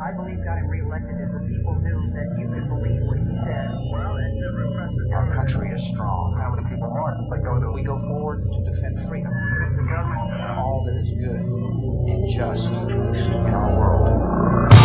I believe got him reelected is the people knew that you could believe what he said. Well, that's never impressive. Our country is strong. How many people want it? Like, we go forward to defend freedom. All that is good and just in our world.